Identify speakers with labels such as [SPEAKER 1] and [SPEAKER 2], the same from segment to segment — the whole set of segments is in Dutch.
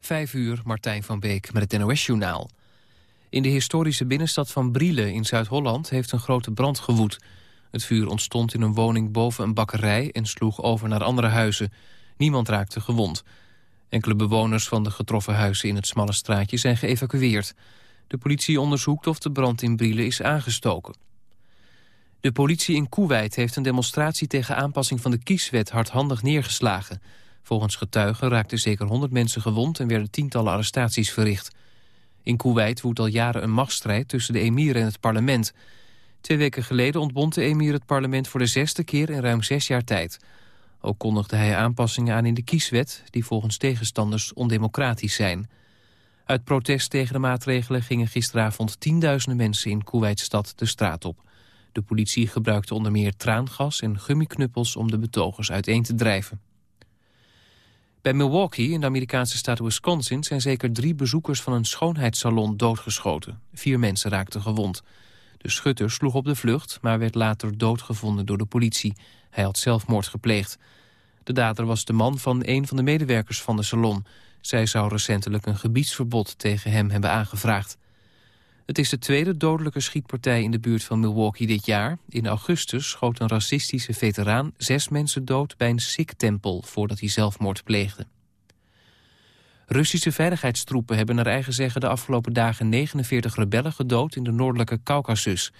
[SPEAKER 1] Vijf uur, Martijn van Beek met het NOS-journaal. In de historische binnenstad van Brielen in Zuid-Holland heeft een grote brand gewoed. Het vuur ontstond in een woning boven een bakkerij en sloeg over naar andere huizen. Niemand raakte gewond. Enkele bewoners van de getroffen huizen in het smalle straatje zijn geëvacueerd. De politie onderzoekt of de brand in Brielen is aangestoken. De politie in Koeweit heeft een demonstratie tegen aanpassing van de kieswet hardhandig neergeslagen. Volgens getuigen raakten zeker 100 mensen gewond en werden tientallen arrestaties verricht. In Kuwait woedt al jaren een machtsstrijd tussen de emir en het parlement. Twee weken geleden ontbond de emir het parlement voor de zesde keer in ruim zes jaar tijd. Ook kondigde hij aanpassingen aan in de kieswet... die volgens tegenstanders ondemocratisch zijn. Uit protest tegen de maatregelen gingen gisteravond tienduizenden mensen in Kuwaitstad de straat op. De politie gebruikte onder meer traangas en gummiknuppels om de betogers uiteen te drijven. Bij Milwaukee, in de Amerikaanse staat Wisconsin... zijn zeker drie bezoekers van een schoonheidssalon doodgeschoten. Vier mensen raakten gewond. De schutter sloeg op de vlucht, maar werd later doodgevonden door de politie. Hij had zelfmoord gepleegd. De dader was de man van een van de medewerkers van de salon. Zij zou recentelijk een gebiedsverbod tegen hem hebben aangevraagd. Het is de tweede dodelijke schietpartij in de buurt van Milwaukee dit jaar. In augustus schoot een racistische veteraan zes mensen dood bij een Sikh-tempel... voordat hij zelfmoord pleegde. Russische veiligheidstroepen hebben naar eigen zeggen de afgelopen dagen 49 rebellen gedood in de noordelijke Caucasus.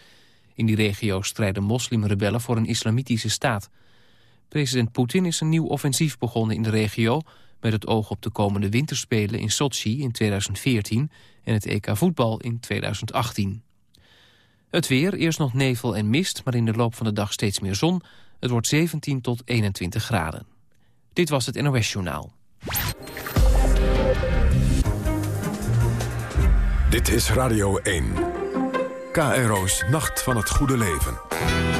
[SPEAKER 1] In die regio strijden moslimrebellen voor een islamitische staat. President Poetin is een nieuw offensief begonnen in de regio met het oog op de komende winterspelen in Sochi in 2014 en het EK voetbal in 2018. Het weer, eerst nog nevel en mist, maar in de loop van de dag steeds meer zon. Het wordt 17 tot 21 graden. Dit was het NOS Journaal.
[SPEAKER 2] Dit is Radio 1. KRO's Nacht van het Goede Leven.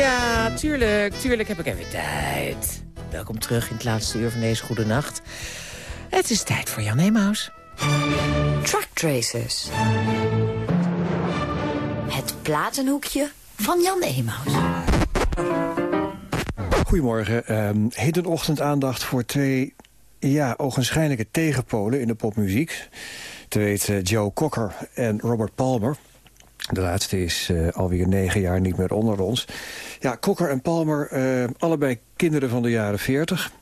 [SPEAKER 3] Ja, tuurlijk, tuurlijk heb ik even tijd. Welkom terug in het laatste uur van deze goede nacht. Het is tijd voor Jan Emaus.
[SPEAKER 4] Truck Tracers. Het platenhoekje van Jan Emaus.
[SPEAKER 5] Goedemorgen. Um, hedenochtend aandacht voor twee ja, ogenschijnlijke tegenpolen in de popmuziek. Te weten Joe Cocker en Robert Palmer. De laatste is uh, alweer negen jaar niet meer onder ons. Ja, Cocker en Palmer, uh, allebei kinderen van de jaren 40.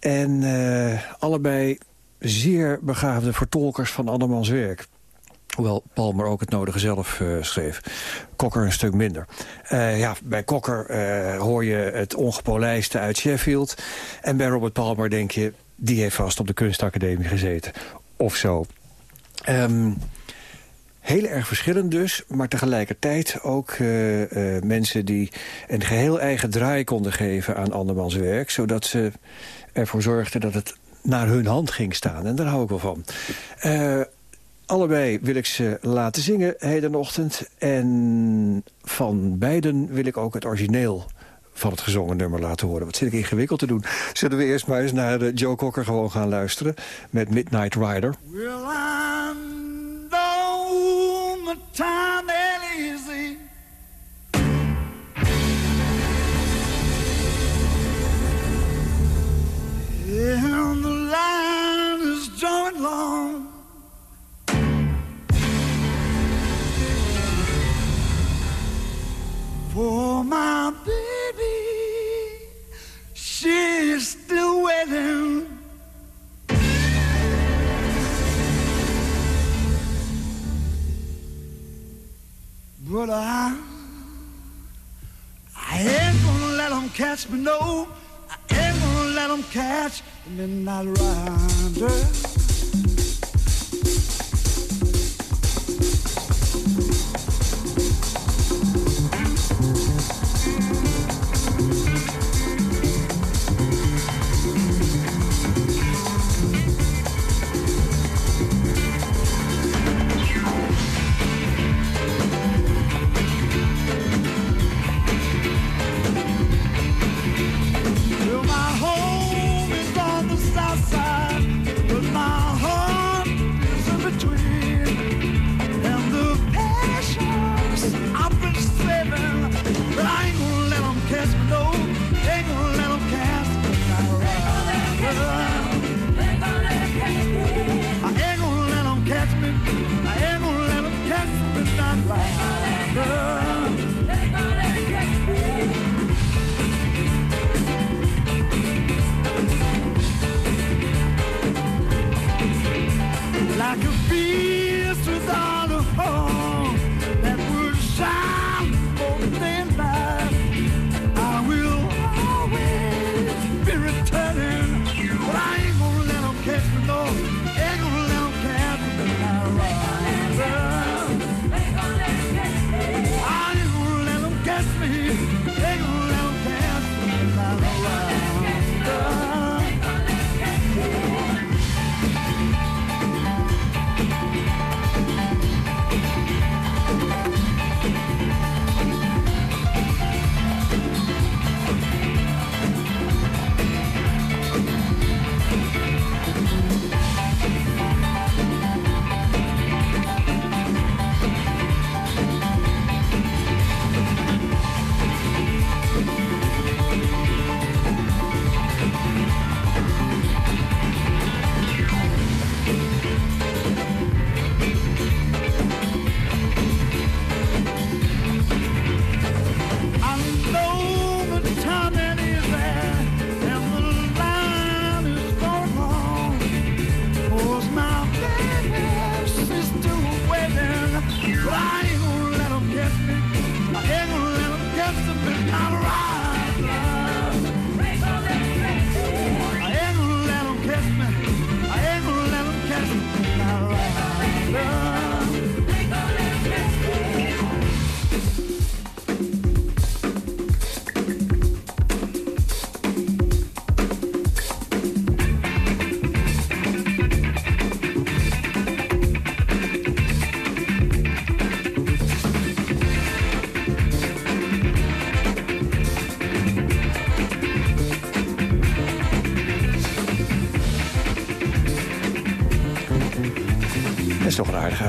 [SPEAKER 5] En uh, allebei zeer begaafde vertolkers van andermans werk. Hoewel Palmer ook het nodige zelf schreef. Cocker een stuk minder. Ja, bij Cocker hoor je het ongepolijste uit Sheffield. En bij Robert Palmer denk je... die heeft vast op de kunstacademie gezeten. Of zo. Um, Heel erg verschillend dus, maar tegelijkertijd ook uh, uh, mensen die een geheel eigen draai konden geven aan andermans werk. Zodat ze ervoor zorgden dat het naar hun hand ging staan. En daar hou ik wel van. Uh, allebei wil ik ze laten zingen hedenochtend. En van beiden wil ik ook het origineel van het gezongen nummer laten horen. Wat zit ik ingewikkeld te doen? Zullen we eerst maar eens naar Joe Cocker gewoon gaan luisteren... met Midnight Rider.
[SPEAKER 6] ain't easy. And the line is long. For my baby, she's still waiting. But I, I ain't gonna let them catch me, no. I ain't gonna let them catch the midnight rider.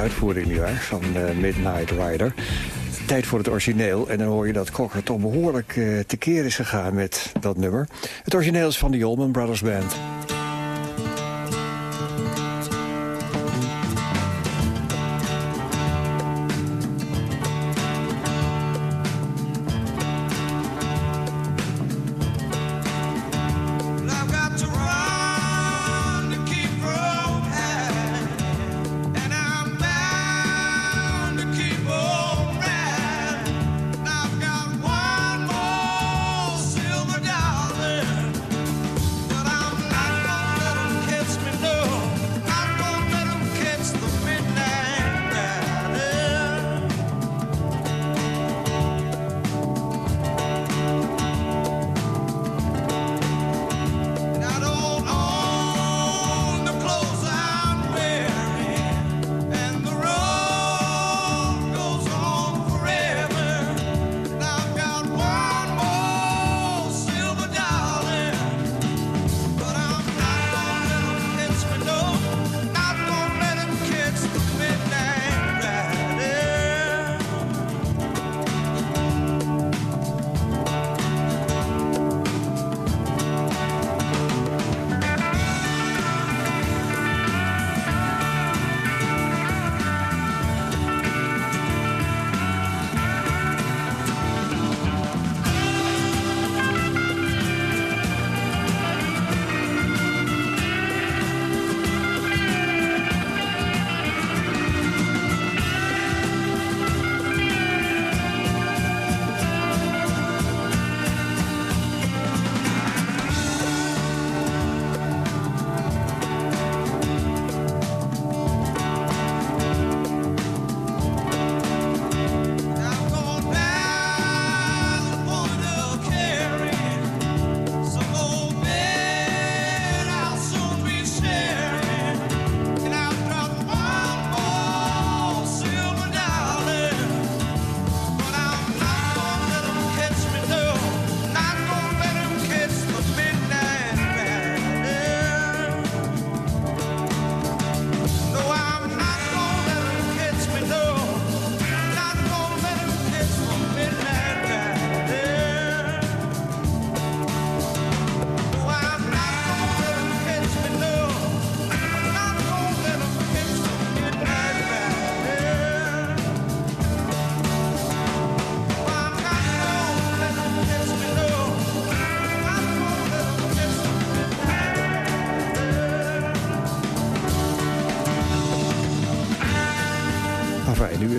[SPEAKER 5] Uitvoering nietwaar, van uh, Midnight Rider. Tijd voor het origineel. En dan hoor je dat Cocker toch behoorlijk uh, tekeer is gegaan met dat nummer. Het origineel is van de Allman Brothers Band.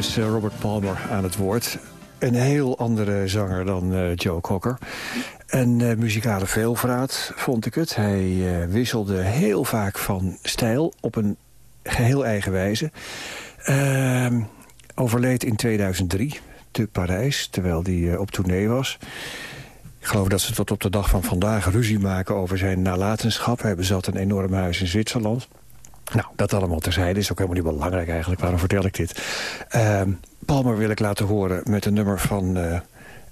[SPEAKER 7] Is Robert Palmer aan het woord. Een heel andere zanger dan Joe Cocker. Een uh, muzikale veelvraat, vond ik het. Hij wisselde heel vaak van stijl op een geheel eigen wijze. Uh, overleed in 2003 te Parijs, terwijl hij op tournee was. Ik geloof dat ze tot op de dag van vandaag ruzie maken over zijn nalatenschap. Hij bezat een enorm huis in Zwitserland. Nou, dat allemaal terzijde is ook helemaal niet belangrijk eigenlijk. Waarom vertel ik dit? Ehm, Palmer wil ik laten horen met een nummer van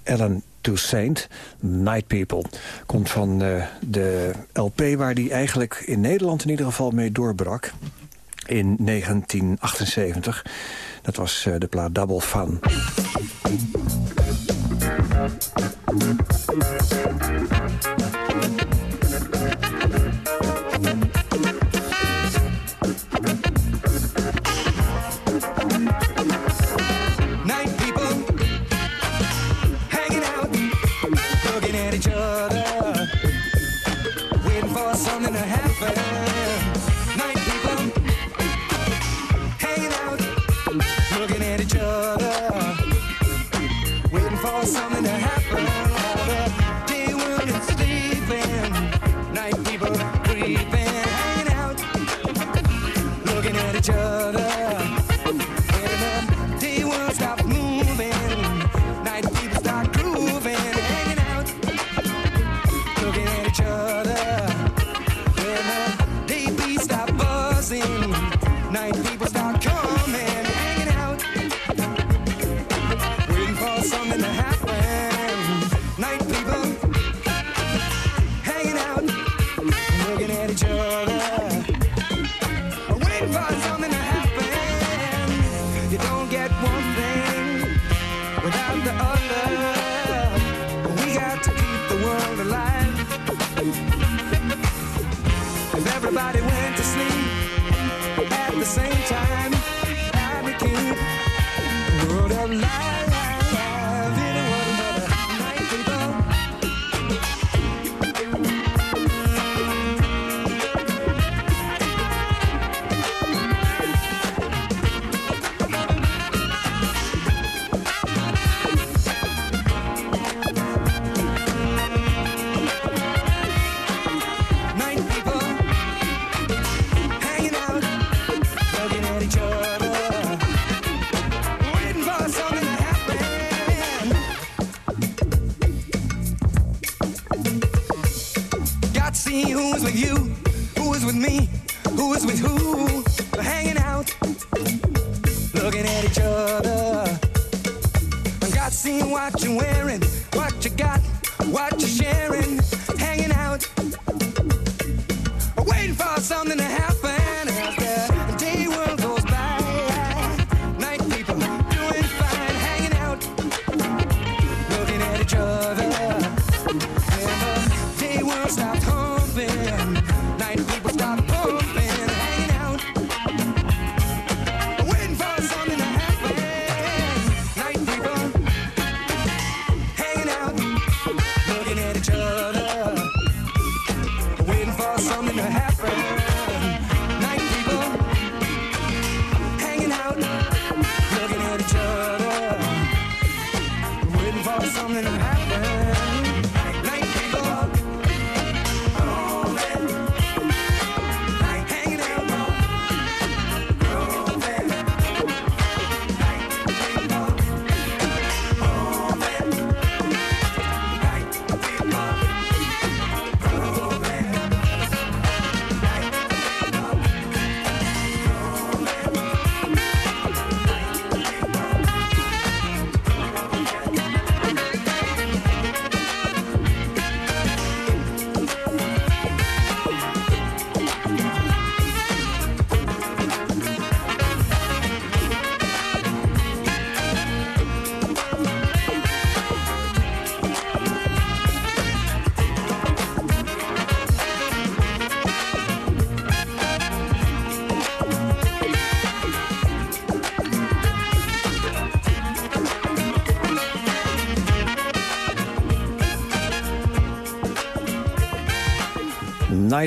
[SPEAKER 7] Ellen Toussaint, Night People. Komt van uh, de LP waar die eigenlijk in Nederland in ieder geval mee doorbrak. In 1978. Dat was uh, de plaat Double Fun.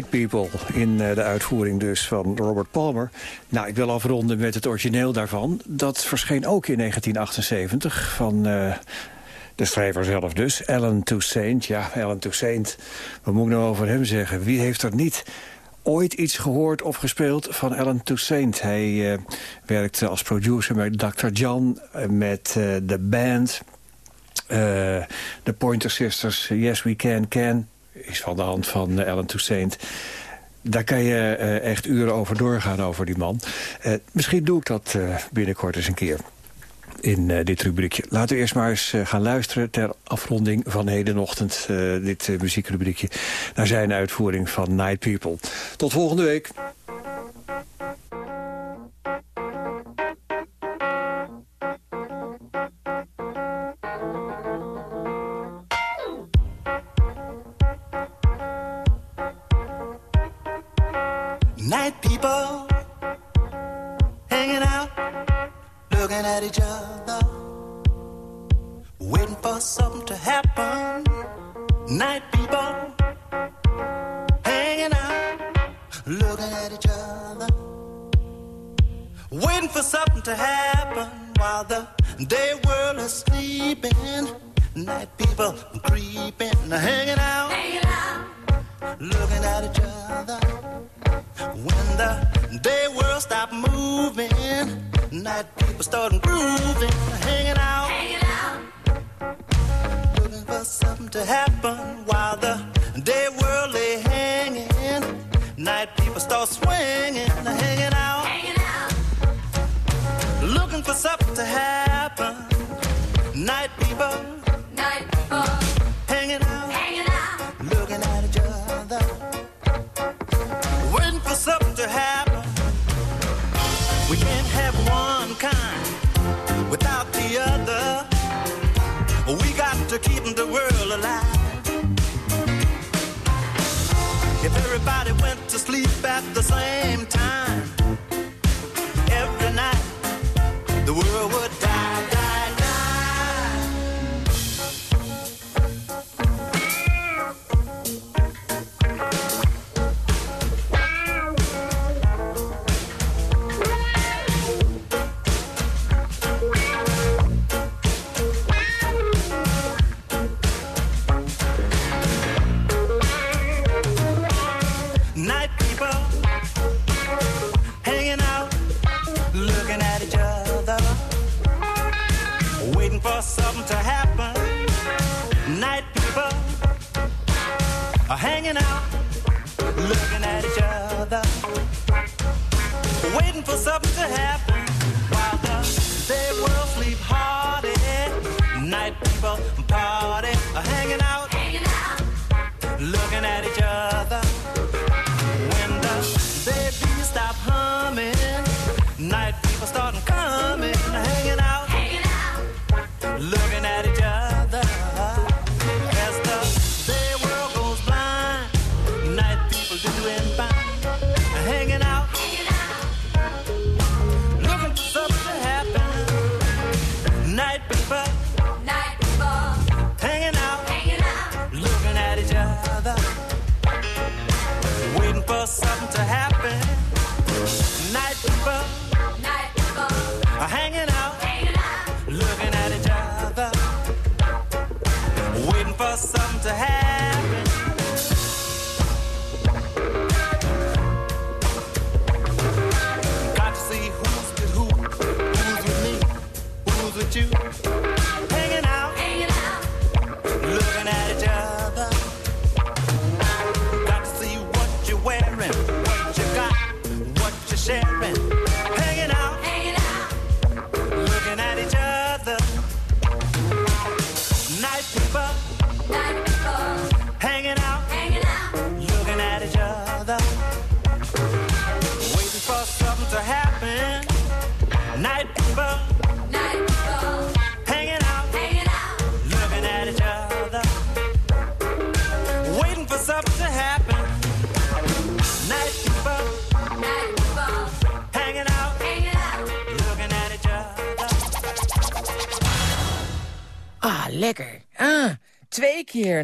[SPEAKER 8] People in eh, de uitvoering dus van Robert Palmer. Nou, ik wil afronden met het origineel daarvan. Dat verscheen ook in 1978 van... Eh, de schrijver zelf dus, Alan Toussaint. Ja, Alan Toussaint, wat moet ik nou over hem zeggen? Wie heeft er niet ooit iets gehoord of gespeeld van Alan Toussaint. Hij eh, werkte als producer met Dr. John, met de band... De Pointer Sisters, Yes We Can Can is van de hand van eh, Ellen Toussaint. Daar kan je eh, echt uren over doorgaan over die man. Eh, misschien doe ik dat binnenkort eens een keer in dit rubriekje. Laten we eerst maar eens gaan luisteren ter afronding van hedenochtend... dit muziekrubriekje, naar zijn uitvoering van Night People. Tot volgende week.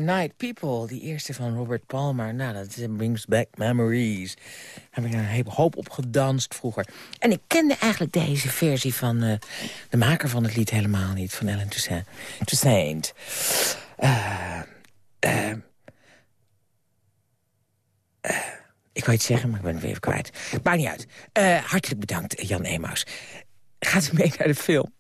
[SPEAKER 9] Night People, die
[SPEAKER 3] eerste van Robert Palmer. Nou, dat brings back memories. Daar heb ik een hele hoop op gedanst vroeger. En ik kende eigenlijk deze versie van uh, de maker van het lied helemaal niet. Van Ellen Toussaint. Toussaint. Uh, uh, ik wou iets zeggen, maar ik ben het weer even kwijt. Maakt niet uit. hartelijk bedankt, Jan Emaus. Gaat u mee naar de film?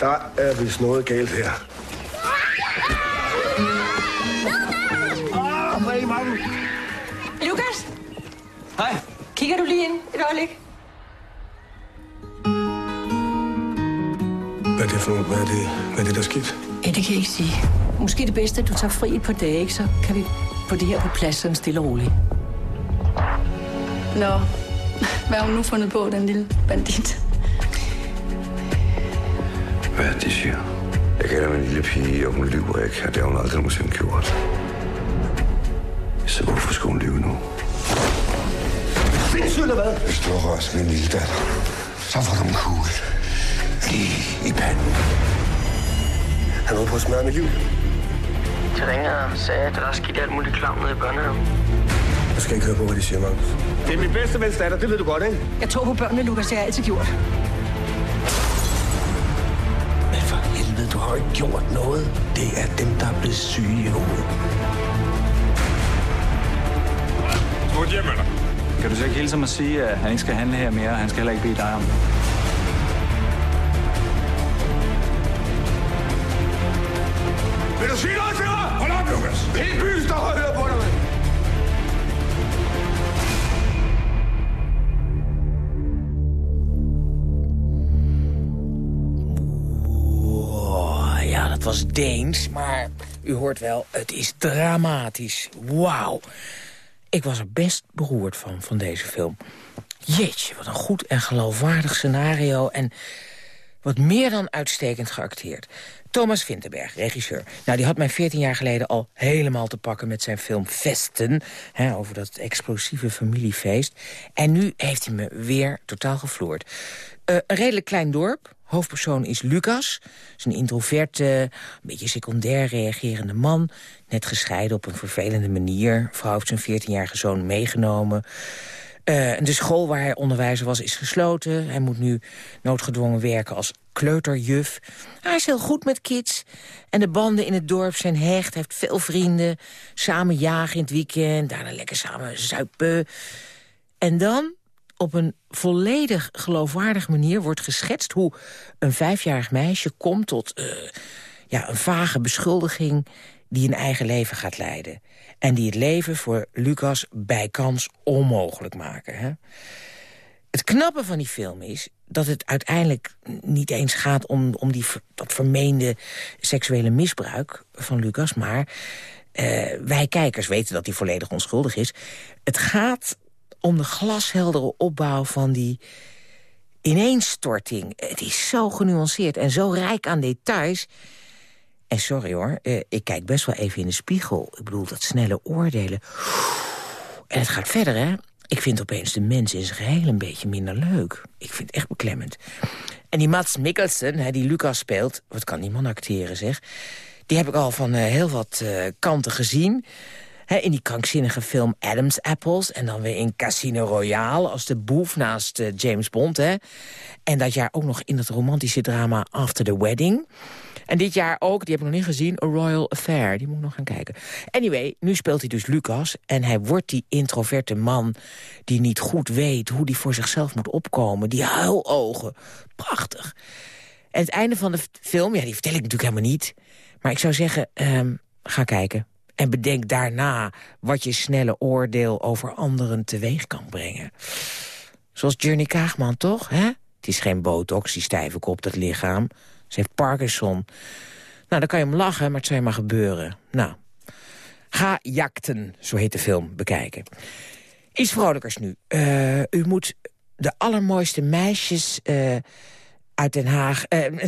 [SPEAKER 10] Der er vist noget galt her.
[SPEAKER 11] Lukas? Hej. Kigger du lige ind et øjeblik?
[SPEAKER 10] Hvad er det for noget? Hvad er det, hvad er det der er sket?
[SPEAKER 11] Ja, det kan jeg ikke sige. Måske det bedste, at du tager fri et par dage, ikke? så kan vi få det her på plads sådan stille og roligt.
[SPEAKER 12] Nå, hvad har hun nu fundet på, den lille bandit?
[SPEAKER 10] Hvad er det, de siger? Jeg kender min lille pige, og hun lyver ikke, og det har hun aldrig nogensinde gjort. Så hvorfor skal hun lyve nu?
[SPEAKER 6] Sindssygt eller hvad?
[SPEAKER 10] Hvis du har rørt min lille datter, så får du en kugle. Lige i panden. Han var på at smadre mit liv.
[SPEAKER 13] De ringede og sagde, at der er sket alt muligt klam nede i børnehaven.
[SPEAKER 10] Jeg skal ikke høre på, hvad de siger, Magnus.
[SPEAKER 6] Det er min bedste vens datter, det ved du godt, ikke?
[SPEAKER 11] Jeg tog på børnene, Lukas. Det har jeg altid gjort.
[SPEAKER 10] Har ikke gjort noget. Det er dem, der er blevet syge i hovedet.
[SPEAKER 14] Smut hjem med dig. Kan du så ikke hilse mig at sige, at han ikke skal handle her mere, og han skal heller ikke bede dig om det?
[SPEAKER 6] Vil du sige noget til mig? Hold op, Lukas. Hele byen
[SPEAKER 3] was Deens, maar u hoort wel, het is dramatisch. Wauw. Ik was er best beroerd van, van deze film. Jeetje, wat een goed en geloofwaardig scenario... en wat meer dan uitstekend geacteerd. Thomas Vinterberg, regisseur. Nou, die had mij 14 jaar geleden al helemaal te pakken met zijn film Vesten. Hè, over dat explosieve familiefeest. En nu heeft hij me weer totaal gevloerd. Uh, een redelijk klein dorp. Hoofdpersoon is Lucas. Is een introverte, een beetje secundair reagerende man. Net gescheiden op een vervelende manier. Vrouw heeft zijn 14-jarige zoon meegenomen. Uh, de school waar hij onderwijzer was is gesloten. Hij moet nu noodgedwongen werken als kleuterjuf. Hij is heel goed met kids. En de banden in het dorp zijn hecht. Hij heeft veel vrienden. Samen jagen in het weekend. Daarna lekker samen zuipen. En dan, op een volledig geloofwaardige manier... wordt geschetst hoe een vijfjarig meisje komt tot uh, ja, een vage beschuldiging... die een eigen leven gaat leiden. En die het leven voor Lucas bijkans onmogelijk maken. Hè? Het knappe van die film is dat het uiteindelijk niet eens gaat om, om die, dat vermeende seksuele misbruik van Lucas. Maar uh, wij kijkers weten dat hij volledig onschuldig is. Het gaat om de glasheldere opbouw van die ineenstorting. Het is zo genuanceerd en zo rijk aan details... En sorry hoor, uh, ik kijk best wel even in de spiegel. Ik bedoel, dat snelle oordelen. En het gaat verder, hè. Ik vind opeens de mens in zijn geheel een beetje minder leuk. Ik vind het echt beklemmend. En die Mats Mikkelsen, die Lucas speelt... wat kan die man acteren, zeg... die heb ik al van uh, heel wat uh, kanten gezien... In die krankzinnige film Adam's Apples. En dan weer in Casino Royale als de boef naast uh, James Bond. Hè. En dat jaar ook nog in het romantische drama After the Wedding. En dit jaar ook, die heb ik nog niet gezien, A Royal Affair. Die moet ik nog gaan kijken. Anyway, nu speelt hij dus Lucas. En hij wordt die introverte man die niet goed weet... hoe die voor zichzelf moet opkomen. Die huilogen. Prachtig. En het einde van de film, ja, die vertel ik natuurlijk helemaal niet. Maar ik zou zeggen, um, ga kijken. En bedenk daarna wat je snelle oordeel over anderen teweeg kan brengen. Zoals Journey Kaagman, toch? Hè? Het is geen botox, die stijve kop, dat lichaam. Ze heeft Parkinson. Nou, dan kan je hem lachen, maar het zou je maar gebeuren. Nou, ga jakten, zo heet de film, bekijken. Iets vrolijkers nu. Uh, u moet de allermooiste meisjes... Uh, uit Den Haag... Eh, nee,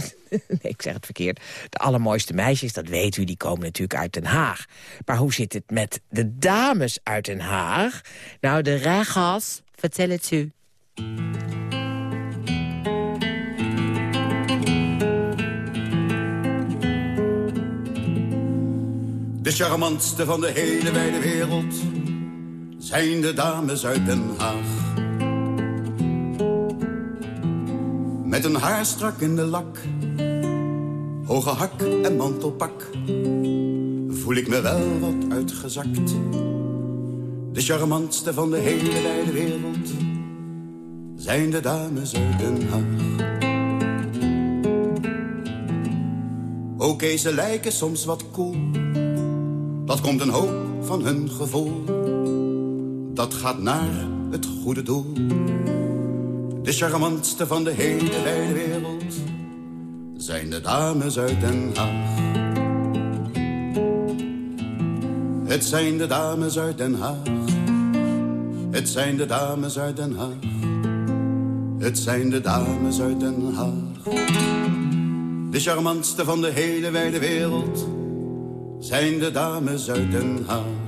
[SPEAKER 3] ik zeg het verkeerd. De allermooiste meisjes, dat weet u, die komen natuurlijk uit Den Haag. Maar hoe zit het met de dames uit Den Haag? Nou, de regas, vertel het u.
[SPEAKER 15] De charmantste van de hele wijde wereld zijn de dames uit Den Haag. Met een haar strak in de lak, hoge hak en mantelpak, voel ik me wel wat uitgezakt. De charmantste van de hele wijde wereld zijn de dames uit Den Haag. Oké, ze lijken soms wat cool, dat komt een hoop van hun gevoel. Dat gaat naar het goede doel. De charmantste van de hele wijde wereld zijn de dames uit Den Haag. Het zijn de dames uit Den Haag. Het zijn de dames uit Den Haag. Het zijn de dames uit Den Haag. De charmantste van de hele wijde wereld zijn de dames uit Den Haag.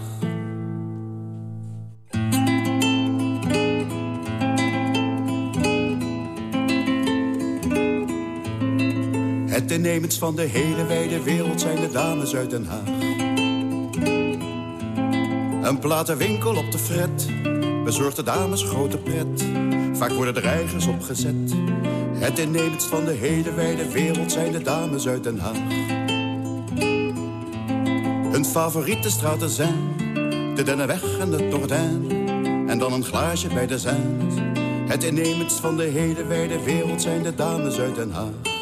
[SPEAKER 15] Het innemends van de hele wijde wereld zijn de dames uit Den Haag. Een platenwinkel op de fret bezorgt de dames grote pret. Vaak worden de reigers opgezet. Het innemendst van de hele wijde wereld zijn de dames uit Den Haag. Hun favoriete straten zijn de Dennenweg en de Tordijn. En dan een glaasje bij de Zand. Het innemendst van de hele wijde wereld zijn de dames uit Den Haag.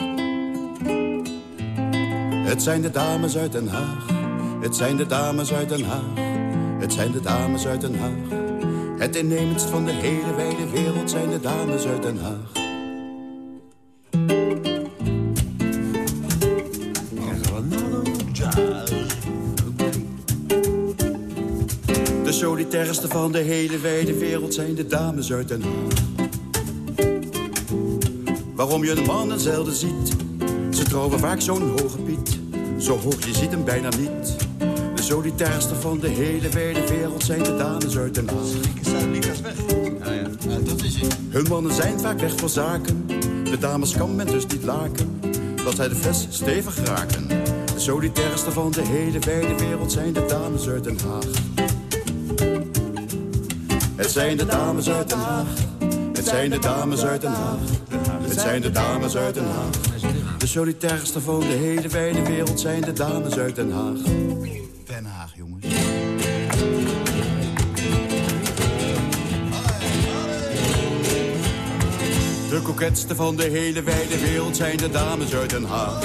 [SPEAKER 15] Het zijn de dames uit Den Haag. Het zijn de dames uit Den Haag. Het zijn de dames uit Den Haag. Het innemendst van de hele wijde wereld zijn de dames uit Den Haag. De solitairste van de hele wijde wereld zijn de dames uit Den Haag. Waarom je de mannen zelden ziet, ze trouwen vaak zo'n hoge piet. Zo hoog, je ziet hem bijna niet. De solitairste van de hele wijde wereld zijn de dames uit Den Haag. Hun mannen zijn vaak weg voor zaken. De dames kan men dus niet laken. Dat zij de fles stevig raken. De solitairste van de hele wijde wereld zijn de dames uit Den Haag. Het zijn de dames uit Den Haag. Het zijn de dames uit Den Haag. Het zijn de dames uit Den Haag. De solitairste van de hele wijde wereld zijn de dames uit Den Haag. Den Haag, jongens. De koketste van de hele wijde wereld zijn de dames uit Den Haag.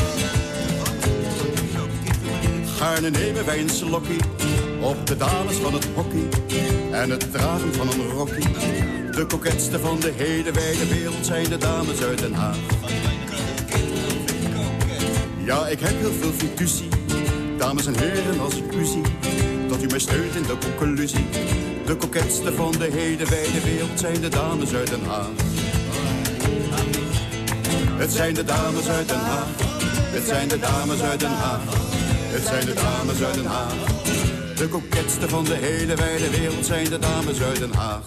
[SPEAKER 15] Gaarne nemen wij een slokkie op de dames van het hockey en het dragen van een rokkie. De koketste van de hele wijde wereld zijn de dames uit Den Haag. Ja, ik heb heel veel fiducie, dames en heren, als ik u zie, dat u mij steunt in de conclusie. De koketste van de hele wijde wereld zijn de dames uit Den Haag. Het zijn de dames uit Den Haag. Het zijn de dames uit Den Haag. Het zijn de dames uit Den Haag. De koketste van de hele wijde wereld zijn de dames uit Den Haag.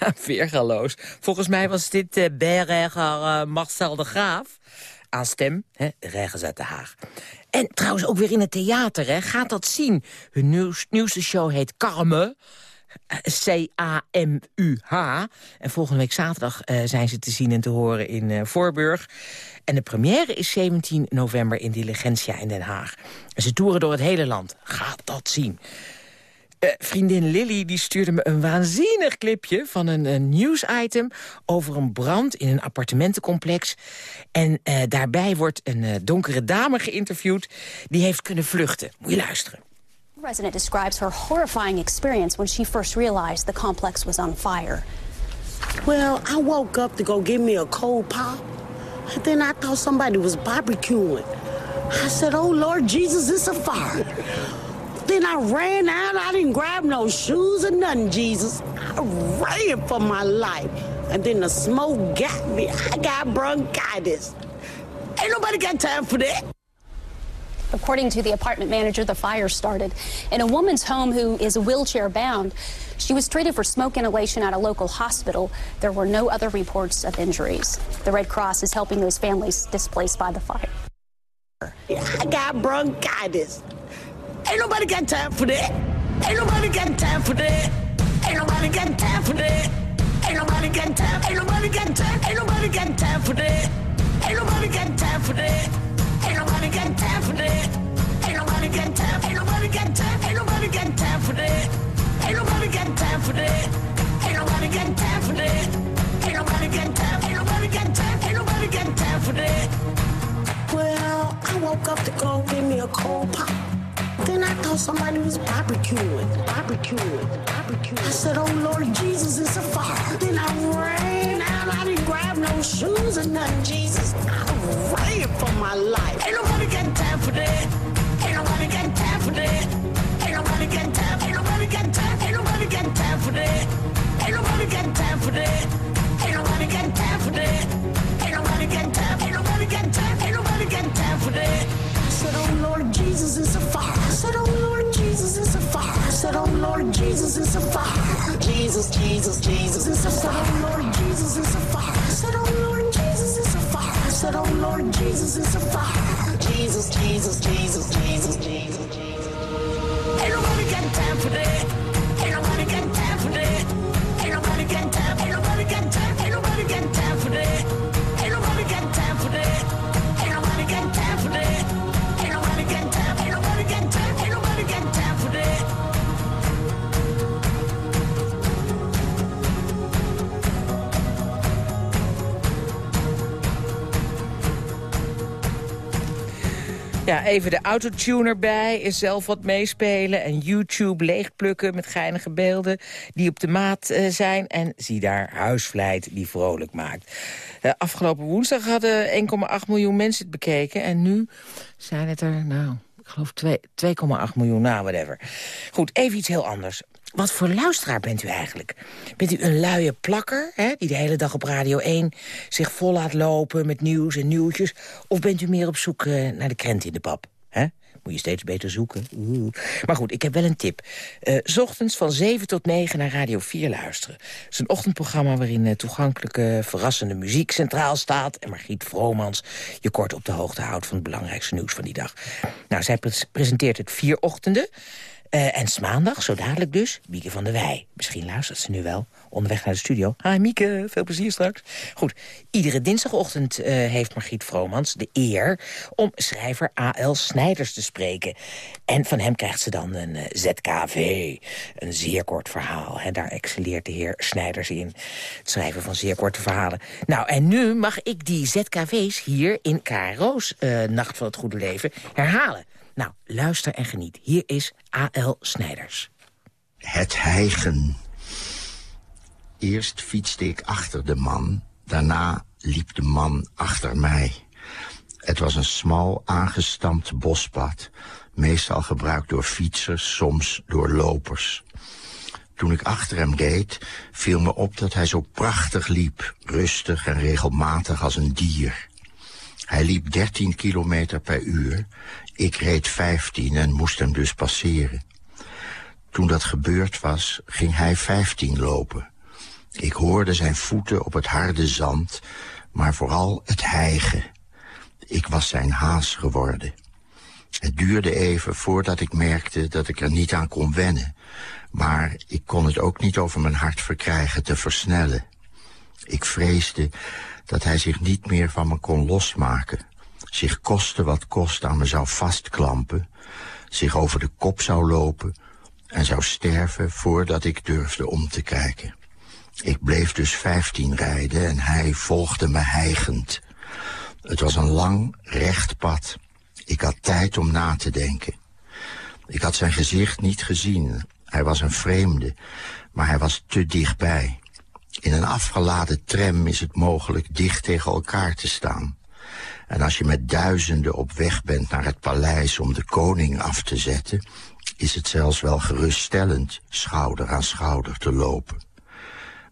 [SPEAKER 3] Ja, weergaloos. Volgens mij was dit uh, Berger uh, Marcel de Graaf. Aan stem, hè, Den Haag. En trouwens ook weer in het theater, hè. Gaat dat zien. Hun nieuws, nieuwste show heet Carme. C-A-M-U-H. En volgende week zaterdag uh, zijn ze te zien en te horen in uh, Voorburg. En de première is 17 november in Diligentia in Den Haag. En ze toeren door het hele land. Gaat dat zien. Uh, vriendin Lily die stuurde me een waanzinnig clipje van een, een nieuwsitem... over een brand in een appartementencomplex. En uh, daarbij wordt een uh, donkere dame geïnterviewd... die heeft kunnen vluchten. Moet je luisteren.
[SPEAKER 16] The resident describes her horrifying experience when she first realized the complex was on fire.
[SPEAKER 17] Well, I woke up to go get me a cold pop. And then I thought somebody was barbecuing. I said, oh, Lord Jesus, it's a fire. Then I ran out. I didn't grab no shoes or nothing, Jesus. I ran for my life. and then the smoke got me. I got bronchitis. Ain't nobody got time for that.
[SPEAKER 16] According to the apartment manager, the fire started in a woman's home who is wheelchair bound. She was treated for smoke inhalation at a local hospital. There were no other reports of injuries. The Red Cross is helping those families displaced by the fire.
[SPEAKER 17] I got bronchitis. Ain't nobody got time for that. Ain't nobody got time for that. Ain't nobody got time for that. Ain't nobody got time. Ain't nobody got time. Ain't nobody got time for that. Ain't nobody got time for that. Ain't nobody got time for that. Ain't nobody got time. Ain't nobody got time. Ain't nobody got time for that. Ain't nobody got time for that. Ain't nobody got time for that. Ain't nobody got time. Ain't nobody got time. Ain't nobody got time for that. Well, I woke up to go get me a cold pop. Then I thought somebody was barbecuing, barbecuing, barbecuing. I said, oh Lord Jesus, it's a fire. Then I ran out, I didn't grab no shoes or nothing, Jesus. I ran for my life. Ain't nobody got time for that. Ain't nobody got time for that. Ain't nobody got time, ain't nobody got time, ain't nobody got time for that. Ain't nobody got time for that. Ain't nobody got time for that. Ain't nobody got time, ain't nobody got time, ain't nobody got time for that. Said, oh Lord Jesus, it's a fire. Said, oh Lord Jesus, it's a fire. Said, oh Lord Jesus, it's a fire. Jesus, Jesus, Jesus, it's a fire. Oh Lord Jesus, it's a fire. Said, oh Lord Jesus, it's a fire. Said, oh Lord Jesus, it's a fire. Jesus, Jesus, Jesus, Jesus, Jesus, Jesus. Ain't nobody got time for that.
[SPEAKER 3] Ja, even de autotune erbij, zelf wat meespelen... en YouTube leegplukken met geinige beelden die op de maat eh, zijn... en zie daar huisvlijt die vrolijk maakt. Eh, afgelopen woensdag hadden 1,8 miljoen mensen het bekeken... en nu zijn het er, nou, ik geloof 2,8 miljoen, nou, whatever. Goed, even iets heel anders. Wat voor luisteraar bent u eigenlijk? Bent u een luie plakker, hè, die de hele dag op Radio 1 zich vol laat lopen met nieuws en nieuwtjes? Of bent u meer op zoek eh, naar de krent in de pap? Hè? Moet je steeds beter zoeken. Maar goed, ik heb wel een tip. Uh, ochtends van 7 tot 9 naar Radio 4 luisteren. Het is een ochtendprogramma waarin uh, toegankelijke, verrassende muziek centraal staat... en Margriet Vromans je kort op de hoogte houdt van het belangrijkste nieuws van die dag. Nou, zij pre presenteert het vier ochtenden... Uh, en maandag, zo dadelijk dus, Mieke van der Wij. Misschien luistert ze nu wel, onderweg naar de studio. Hi Mieke, veel plezier straks. Goed, iedere dinsdagochtend uh, heeft Margriet Vromans de eer... om schrijver A.L. Snijders te spreken. En van hem krijgt ze dan een uh, ZKV, een zeer kort verhaal. Hè. Daar excelleert de heer Snijders in, het schrijven van zeer korte verhalen. Nou, en nu mag ik die ZKV's hier in KRO's Nacht van het Goede Leven herhalen. Nou, luister en geniet. Hier is A.L. Snijders.
[SPEAKER 18] Het hijgen. Eerst fietste ik achter de man. Daarna liep de man achter mij. Het was een smal, aangestampt bospad. Meestal gebruikt door fietsers, soms door lopers. Toen ik achter hem reed, viel me op dat hij zo prachtig liep. Rustig en regelmatig als een dier. Hij liep 13 kilometer per uur. Ik reed 15 en moest hem dus passeren. Toen dat gebeurd was, ging hij 15 lopen. Ik hoorde zijn voeten op het harde zand, maar vooral het hijgen. Ik was zijn haas geworden. Het duurde even voordat ik merkte dat ik er niet aan kon wennen. Maar ik kon het ook niet over mijn hart verkrijgen te versnellen. Ik vreesde dat hij zich niet meer van me kon losmaken. Zich koste wat kost aan me zou vastklampen. Zich over de kop zou lopen en zou sterven voordat ik durfde om te kijken. Ik bleef dus vijftien rijden en hij volgde me hijgend. Het was een lang, recht pad. Ik had tijd om na te denken. Ik had zijn gezicht niet gezien. Hij was een vreemde, maar hij was te dichtbij. In een afgeladen tram is het mogelijk dicht tegen elkaar te staan. En als je met duizenden op weg bent naar het paleis om de koning af te zetten... is het zelfs wel geruststellend schouder aan schouder te lopen.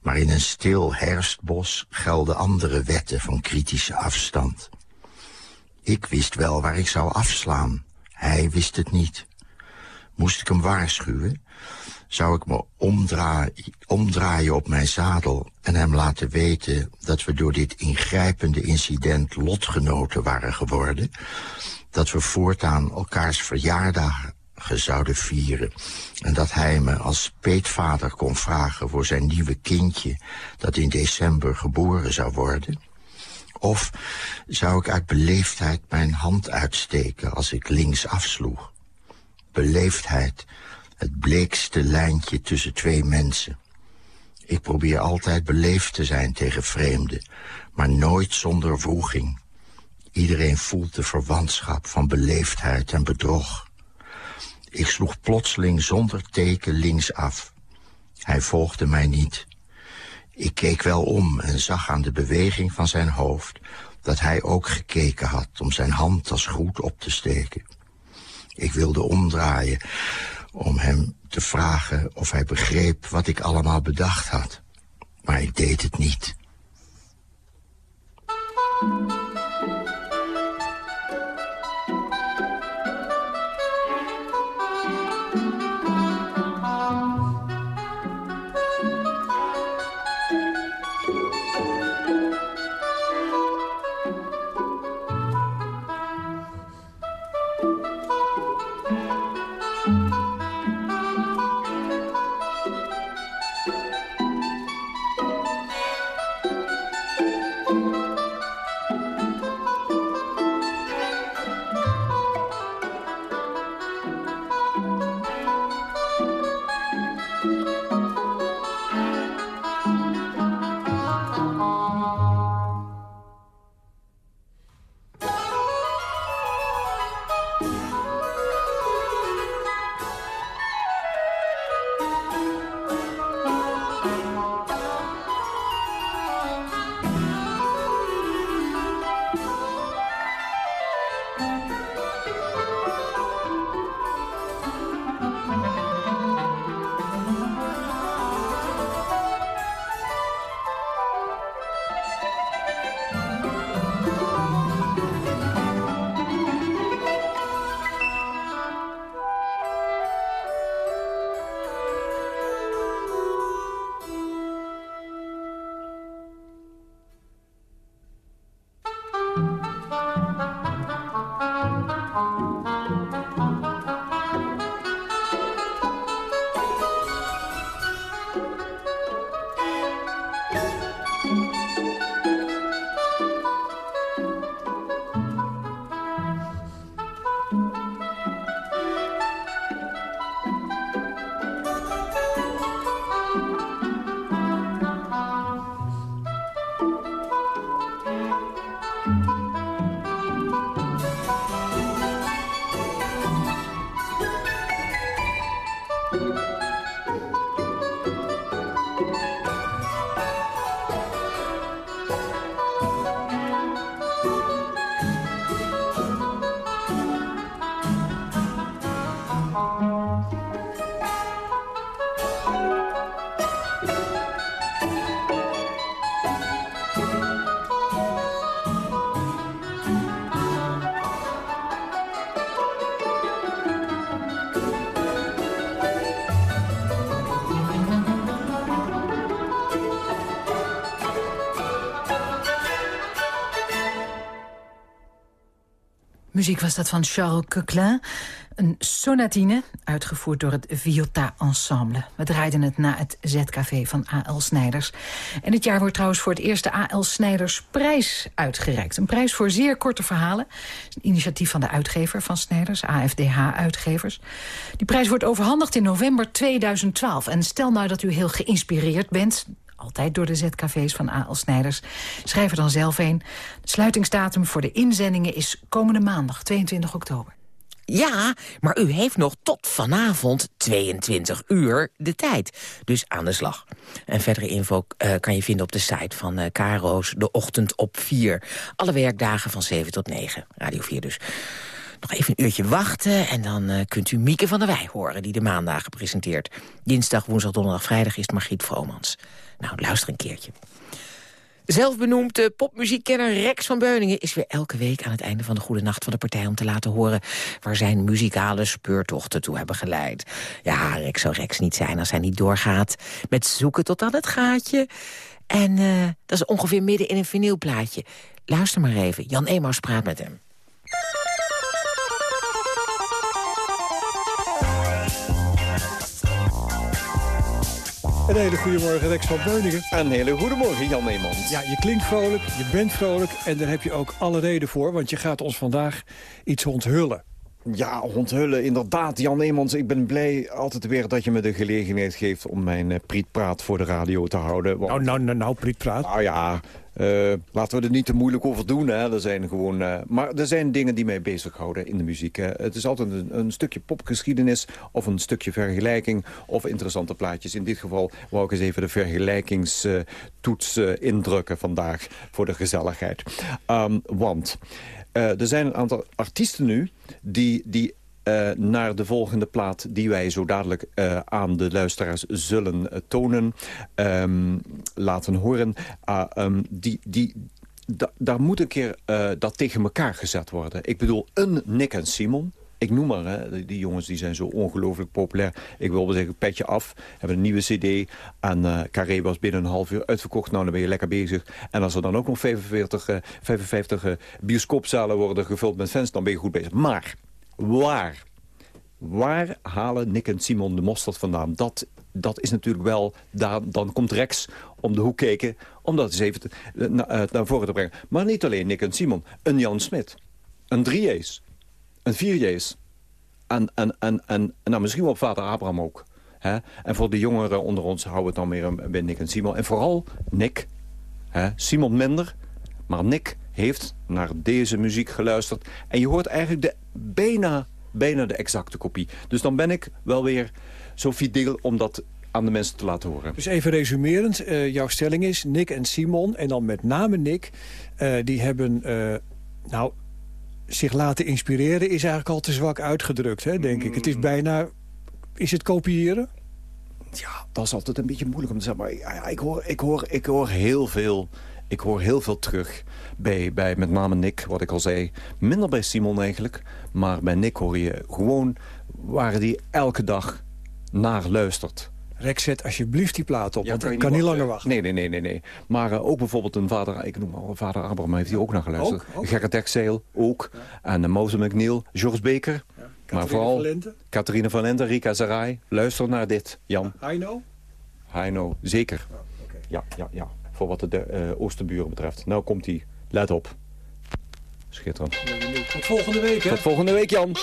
[SPEAKER 18] Maar in een stil herfstbos gelden andere wetten van kritische afstand. Ik wist wel waar ik zou afslaan. Hij wist het niet. Moest ik hem waarschuwen? Zou ik me omdraaien, op mijn zadel en hem laten weten dat we door dit ingrijpende incident lotgenoten waren geworden? Dat we voortaan elkaars verjaardagen zouden vieren. En dat hij me als peetvader kon vragen voor zijn nieuwe kindje... dat in december geboren zou worden. Of zou ik uit beleefdheid mijn hand uitsteken als ik links afsloeg. Beleefdheid, het bleekste lijntje tussen twee mensen. Ik probeer altijd beleefd te zijn tegen vreemden, maar nooit zonder wroeging. Iedereen voelt de verwantschap van beleefdheid en bedrog. Ik sloeg plotseling zonder teken links af. Hij volgde mij niet. Ik keek wel om en zag aan de beweging van zijn hoofd... dat hij ook gekeken had om zijn hand als groet op te steken. Ik wilde omdraaien om hem te vragen of hij begreep wat ik allemaal bedacht had. Maar ik deed het niet.
[SPEAKER 19] Muziek was dat van Charles Coquelin. Een sonatine, uitgevoerd door het Viota Ensemble. We draaiden het na het ZKV van A.L. Snijders. En dit jaar wordt trouwens voor het eerst de A.L. Snijders prijs uitgereikt. Een prijs voor zeer korte verhalen. Een initiatief van de uitgever van Snijders, AFDH Uitgevers. Die prijs wordt overhandigd in november 2012. En stel nou dat u heel geïnspireerd bent altijd door de ZKV's van A.L. Snijders. Schrijf er dan zelf een. De sluitingsdatum voor de inzendingen is komende maandag, 22 oktober.
[SPEAKER 3] Ja, maar u heeft nog tot vanavond 22 uur de tijd. Dus aan de slag. En verdere info uh, kan je vinden op de site van uh, Caro's De Ochtend op 4. Alle werkdagen van 7 tot 9. Radio 4 dus. Nog even een uurtje wachten en dan eh, kunt u Mieke van der Wij horen... die de maandagen presenteert. Dinsdag, woensdag, donderdag, vrijdag is Margriet Vromans. Nou, luister een keertje. Zelfbenoemd popmuziekkenner Rex van Beuningen is weer elke week aan het einde van de Goede Nacht van de Partij om te laten horen waar zijn muzikale speurtochten toe hebben geleid. Ja, Rex zou Rex niet zijn als hij niet doorgaat met zoeken tot aan het gaatje. En uh, dat is ongeveer midden in een vinylplaatje. Luister maar even, Jan Emaus praat met hem.
[SPEAKER 5] Een hele goede morgen, Rex van Beuningen.
[SPEAKER 20] Een hele goede morgen, Jan Neemans.
[SPEAKER 5] Ja, je klinkt vrolijk, je bent vrolijk en daar heb je ook alle reden voor... want je gaat ons vandaag iets onthullen.
[SPEAKER 20] Ja, onthullen, inderdaad. Jan Neemans, ik ben blij altijd weer dat je me de gelegenheid geeft... om mijn uh, prietpraat voor de radio te houden.
[SPEAKER 5] Want... Nou, nou, nou, nou, prietpraat.
[SPEAKER 20] Nou ja, uh, laten we er niet te moeilijk over doen. Hè. Er zijn gewoon, uh, maar er zijn dingen die mij bezighouden in de muziek. Hè. Het is altijd een, een, stukje popgeschiedenis of een stukje vergelijking... of interessante plaatjes. In dit geval wou ik eens even de vergelijkingstoets indrukken vandaag... voor de gezelligheid. Um, want... Uh, er zijn een aantal artiesten nu die, die uh, naar de volgende plaat die wij zo dadelijk uh, aan de luisteraars zullen tonen, um, laten horen. Um, die, die, da, daar moet een keer dat tegen elkaar gezet worden. Ik bedoel, een Nick en Simon, ik noem maar, hè, die jongens die zijn zo ongelooflijk populair. Ik wil wel zeggen, petje af. Hebben een nieuwe cd. En uh, Carré was binnen een half uur uitverkocht. Nou, dan ben je lekker bezig. En als er dan ook nog 45, uh, 55 uh, bioscoopzalen worden gevuld met fans... dan ben je goed bezig. Maar, waar? Waar halen Nick en Simon de mosterd vandaan? Dat, dat is natuurlijk wel... Daar, dan komt Rex om de hoek kijken... om dat eens even na, naar voren te brengen. Maar niet alleen Nick en Simon. Een Jan Smit. Een Drieërs een vierjees. En, en, en, en nou, misschien wel vader Abraham ook. En voor de jongeren onder ons houden het dan meer bij Nick en Simon. En vooral Nick. Simon minder. Maar Nick heeft naar deze muziek geluisterd. En je hoort eigenlijk de, bijna, bijna de exacte kopie. Dus dan ben ik wel weer zo fideel om dat aan de mensen te laten horen.
[SPEAKER 5] Dus even resumerend, uh, jouw stelling is Nick en Simon... en dan met name Nick, uh, die hebben... Uh, nou, zich laten inspireren is eigenlijk al te zwak uitgedrukt, hè, denk ik. Het is bijna... Is het kopiëren?
[SPEAKER 20] Ja, dat is altijd een beetje moeilijk om te zeggen. Maar ja, ik, hoor, ik, hoor, ik hoor heel veel... Ik hoor heel veel terug bij, bij met name Nick, wat ik al zei. Minder bij Simon eigenlijk. Maar bij Nick hoor je gewoon waar die elke dag naar luistert.
[SPEAKER 5] Rex, zet alsjeblieft die plaat op, ja, want ik kan niet langer wachten.
[SPEAKER 20] Nee, nee, nee. nee, nee. Maar uh, ook bijvoorbeeld een vader, ik noem maar vader Abraham, heeft hij ook naar geluisterd. Ook, ook? Gerrit ook. Ja. En uh, Mose McNeil, George Baker. Ja. Maar vooral Catharine van Lente, Rika Zarai. Luister naar dit, Jan.
[SPEAKER 5] Heino?
[SPEAKER 20] Heino, zeker. Oh, okay. Ja, ja, ja. Voor wat de uh, oosterburen betreft. Nou komt hij. Let op. Schitterend.
[SPEAKER 5] Tot volgende week, hè?
[SPEAKER 20] Tot volgende week, Jan.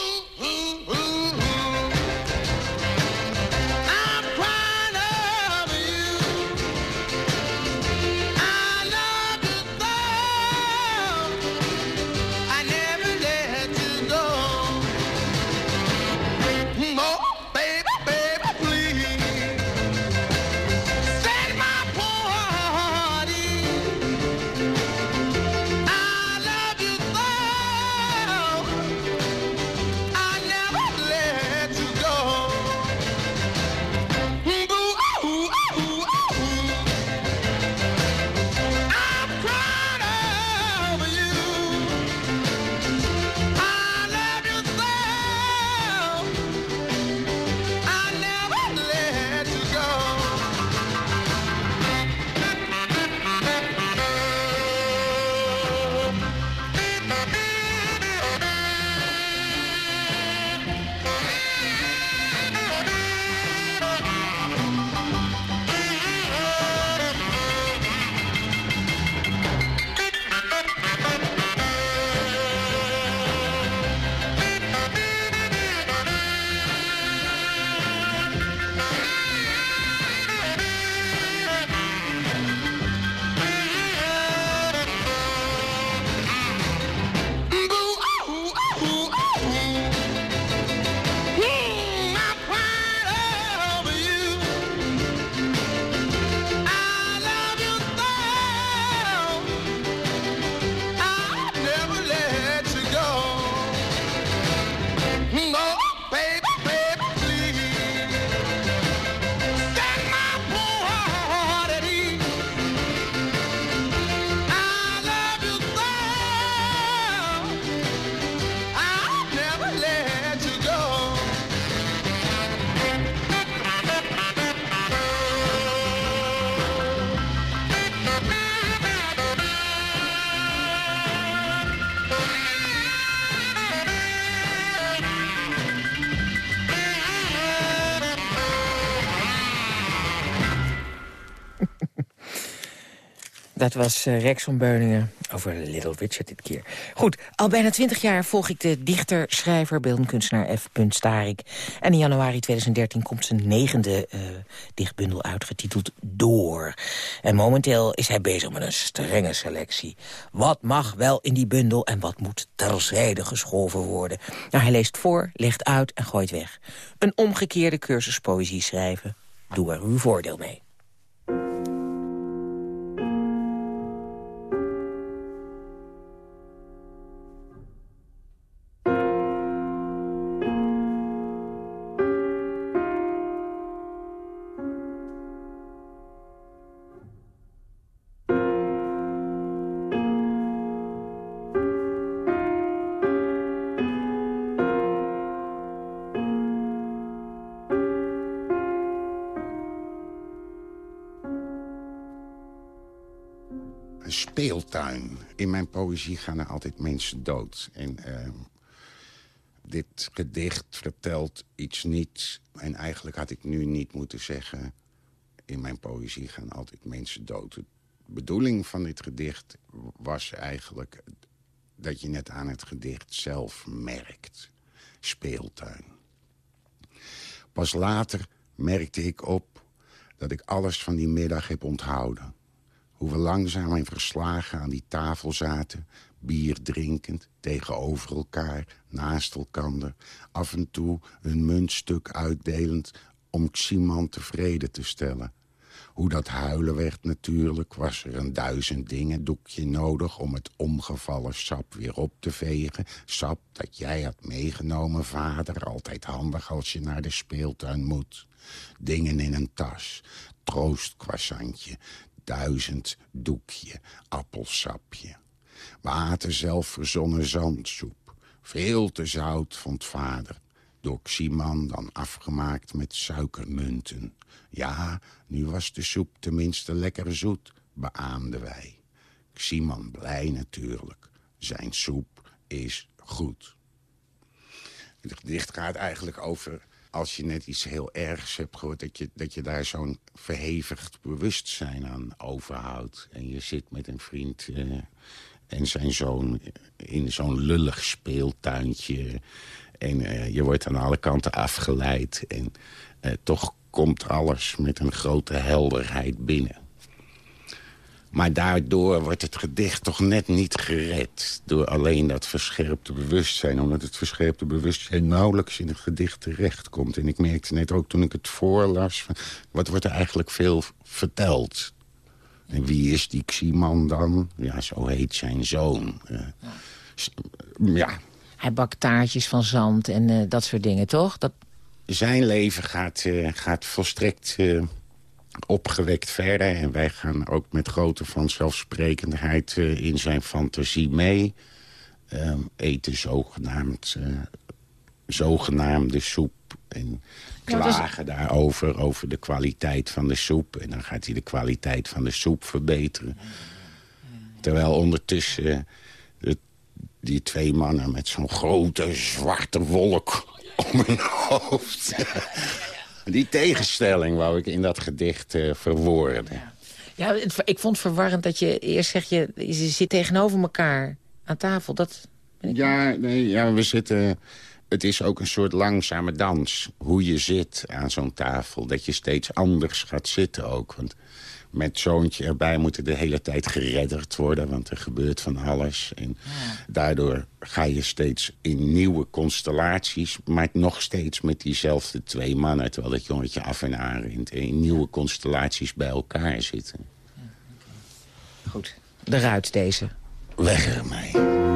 [SPEAKER 3] Dat was uh, Rex van Beuningen over Little Richard dit keer. Goed, al bijna twintig jaar volg ik de dichter, schrijver, beeldkunstenaar F. Starik. En in januari 2013 komt zijn negende uh, dichtbundel uitgetiteld Door. En momenteel is hij bezig met een strenge selectie. Wat mag wel in die bundel en wat moet terzijde geschoven worden? Nou, hij leest voor, legt uit en gooit weg. Een omgekeerde cursus poëzie schrijven. Doe er uw voordeel mee.
[SPEAKER 21] In mijn poëzie gaan er altijd mensen dood. En uh, dit gedicht vertelt iets niet. En eigenlijk had ik nu niet moeten zeggen... in mijn poëzie gaan altijd mensen dood. De bedoeling van dit gedicht was eigenlijk... dat je net aan het gedicht zelf merkt. Speeltuin. Pas later merkte ik op dat ik alles van die middag heb onthouden hoe we langzaam en verslagen aan die tafel zaten... bier drinkend, tegenover elkaar, naast elkander... af en toe een muntstuk uitdelend om Ximan tevreden te stellen. Hoe dat huilen werd natuurlijk, was er een duizend dingen doekje nodig... om het omgevallen sap weer op te vegen. Sap dat jij had meegenomen, vader, altijd handig als je naar de speeltuin moet. Dingen in een tas, troostkwasantje, duizend doekje, appelsapje. Water zelf verzonnen zandsoep, veel te zout vond vader. Door Ximan dan afgemaakt met suikermunten. Ja, nu was de soep tenminste lekker zoet, beaamden wij. Ximan blij natuurlijk, zijn soep is goed. Het gedicht gaat eigenlijk over als je net iets heel ergs hebt gehoord... dat je, dat je daar zo'n verhevigd bewustzijn aan overhoudt. En je zit met een vriend uh, en zijn zoon in zo'n lullig speeltuintje... en uh, je wordt aan alle kanten afgeleid. En uh, toch komt alles met een grote helderheid binnen. Maar daardoor wordt het gedicht toch net niet gered... door alleen dat verscherpte bewustzijn. Omdat het verscherpte bewustzijn nauwelijks in het gedicht terechtkomt. En ik merkte net ook toen ik het voorlas... wat wordt er eigenlijk veel verteld? En wie is die Ximan dan? Ja, zo heet zijn zoon. Uh, ja.
[SPEAKER 3] Hij bakt taartjes van zand en uh, dat soort dingen, toch? Dat...
[SPEAKER 21] Zijn leven gaat, uh, gaat volstrekt opgewekt verder. En wij gaan ook met grote vanzelfsprekendheid uh, in zijn fantasie mee. Uh, eten zogenaamd, uh, zogenaamde soep. En klagen ja, daarover, over de kwaliteit van de soep. En dan gaat hij de kwaliteit van de soep verbeteren. Terwijl ondertussen de, die twee mannen met zo'n grote zwarte wolk om hun hoofd... Die tegenstelling wou ik in dat gedicht uh, verwoorden.
[SPEAKER 3] Ja, ik vond het verwarrend dat je eerst zeg je... je zit tegenover elkaar aan tafel. Dat
[SPEAKER 21] ja, nee, ja, we zitten... Het is ook een soort langzame dans. Hoe je zit aan zo'n tafel. Dat je steeds anders gaat zitten ook. Want met zoontje erbij moeten de hele tijd geredderd worden. Want er gebeurt van alles. En daardoor ga je steeds in nieuwe constellaties. Maar nog steeds met diezelfde twee mannen. Terwijl dat jongetje af en aan in nieuwe constellaties bij elkaar zitten.
[SPEAKER 3] Goed, eruit deze.
[SPEAKER 21] Weg ermee.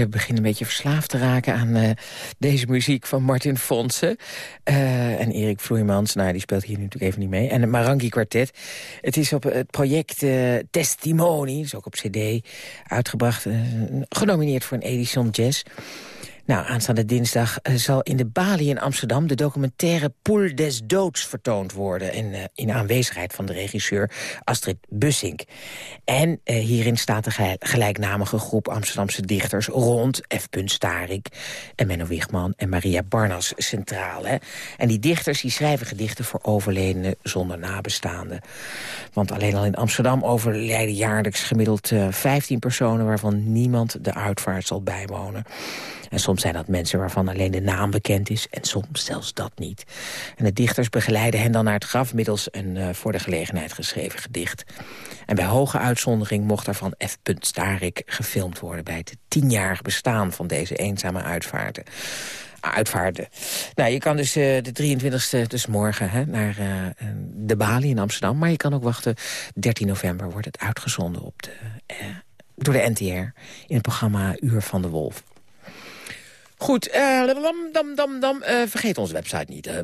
[SPEAKER 3] Ik uh, begin een beetje verslaafd te raken aan uh, deze muziek van Martin Fonsen. Uh, en Erik Vloeimans, nou die speelt hier natuurlijk even niet mee. En het Marangi Quartet. Het is op het project Testimony, is ook op cd, uitgebracht. genomineerd voor een Edison Jazz. Nou, aanstaande dinsdag uh, zal in de Bali in Amsterdam... de documentaire Poel des Doods vertoond worden... in, uh, in aanwezigheid van de regisseur Astrid Bussink. En uh, hierin staat de gelijknamige groep Amsterdamse dichters... rond F. Starik en Menno Wigman en Maria Barnas centraal. Hè? En die dichters die schrijven gedichten voor overledenen zonder nabestaanden. Want alleen al in Amsterdam overlijden jaarlijks gemiddeld 15 personen... waarvan niemand de uitvaart zal bijwonen. En soms zijn dat mensen waarvan alleen de naam bekend is... en soms zelfs dat niet. En de dichters begeleiden hen dan naar het graf... middels een uh, voor de gelegenheid geschreven gedicht. En bij hoge uitzondering mocht er van F. Starik gefilmd worden... bij het tienjarig bestaan van deze eenzame uitvaarten uitvaarden. Nou, je kan dus uh, de 23e, dus morgen, hè, naar uh, de Bali in Amsterdam. Maar je kan ook wachten. 13 november wordt het uitgezonden op de, door de NTR... in het programma Uur van de Wolf. Goed, uh, dam, dam, dam. Uh, vergeet onze website niet, uh.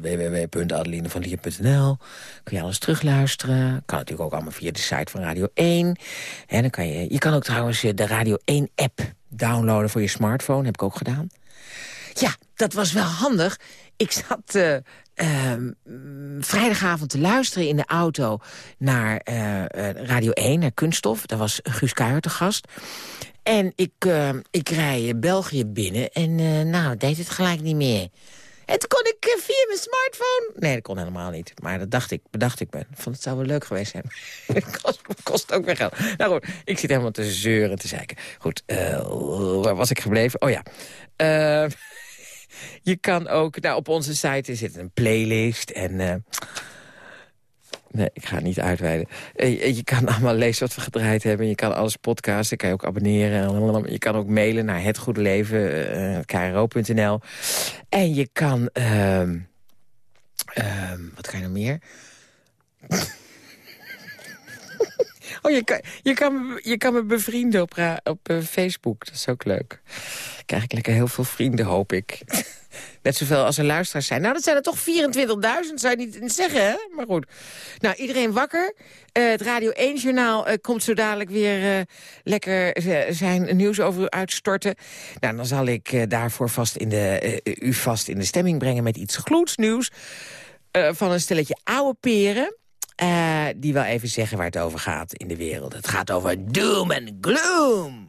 [SPEAKER 3] Kun je alles terugluisteren. Kan natuurlijk ook allemaal via de site van Radio 1. En dan kan je, je kan ook trouwens de Radio 1-app downloaden voor je smartphone. Heb ik ook gedaan. Ja, dat was wel handig. Ik zat uh, vrijdagavond te luisteren in de auto naar Radio 1, naar Kunststof. Daar was Guus Kuijer te gast. En ik, uh, ik rij België binnen en uh, nou, deed het gelijk niet meer. En kon ik uh, via mijn smartphone... Nee, dat kon helemaal niet. Maar dat dacht ik, bedacht ik me. Vond het zou wel leuk geweest zijn. het kost, kost, ook weer geld. Nou goed, ik zit helemaal te zeuren, te zeiken. Goed, waar was ik gebleven? Oh ja. je kan ook... Nou, op onze site zit een playlist en... Nee, ik ga niet uitweiden. Je kan allemaal lezen wat we gedraaid hebben. Je kan alles podcasten, kan je ook abonneren. Je kan ook mailen naar hetgoedeleven.kro.nl. Uh, en je kan... Uh, uh, wat kan je nog meer? oh, je kan, je, kan, je kan me bevrienden op, op Facebook. Dat is ook leuk. Krijg ik lekker heel veel vrienden, hoop ik. Net zoveel als er luisteraars zijn. Nou, dat zijn er toch 24.000, zou je niet zeggen, hè? Maar goed. Nou, iedereen wakker. Uh, het Radio 1-journaal uh, komt zo dadelijk weer uh, lekker zijn nieuws over u uitstorten. Nou, dan zal ik daarvoor vast in de, u vast in de stemming brengen met iets gloedsnieuws. van een stelletje oude peren. die wel even zeggen waar het over gaat in de wereld. Het gaat over doom en gloom.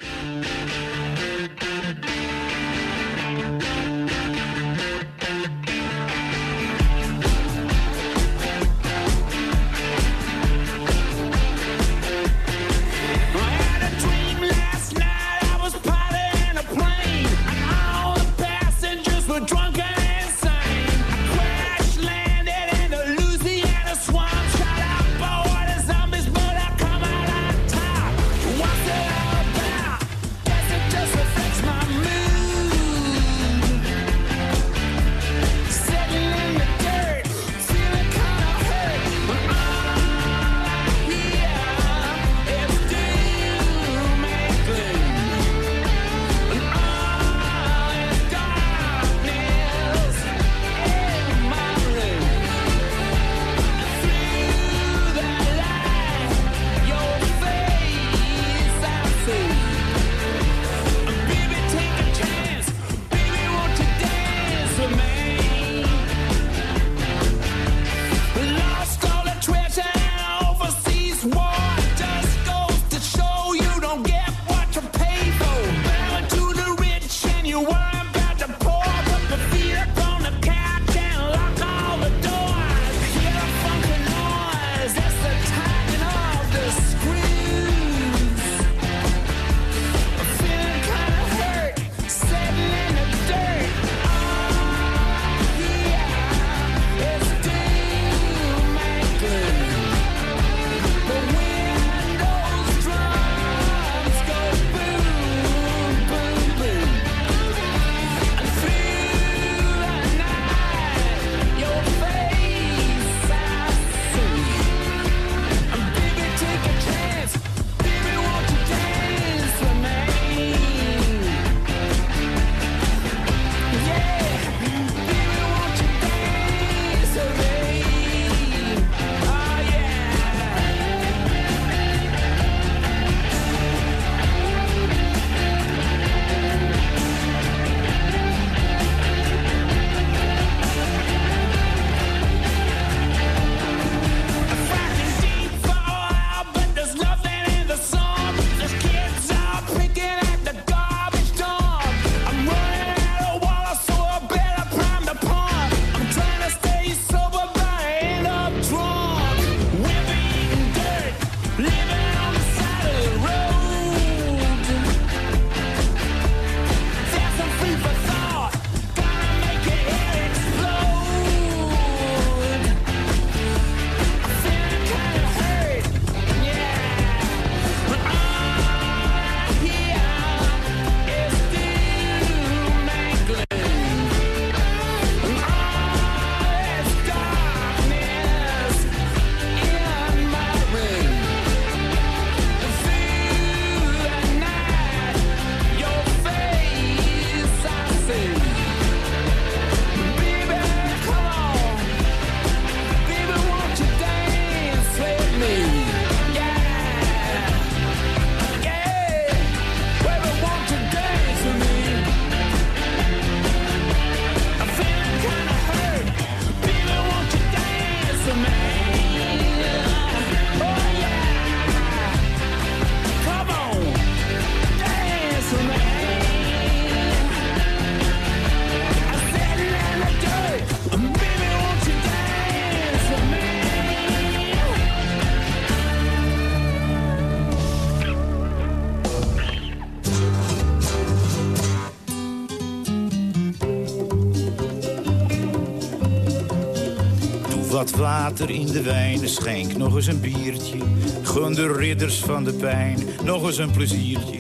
[SPEAKER 22] Water in de wijn, schenk nog eens een biertje. Gun de ridders van de pijn nog eens een pleziertje.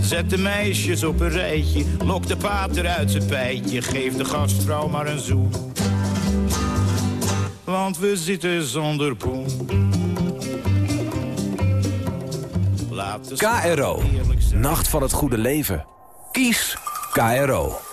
[SPEAKER 22] Zet de meisjes op een rijtje, lok de pater uit zijn pijtje. Geef de gastvrouw maar een zoen. Want we zitten zonder poen.
[SPEAKER 23] KRO. Nacht van het goede leven. Kies KRO.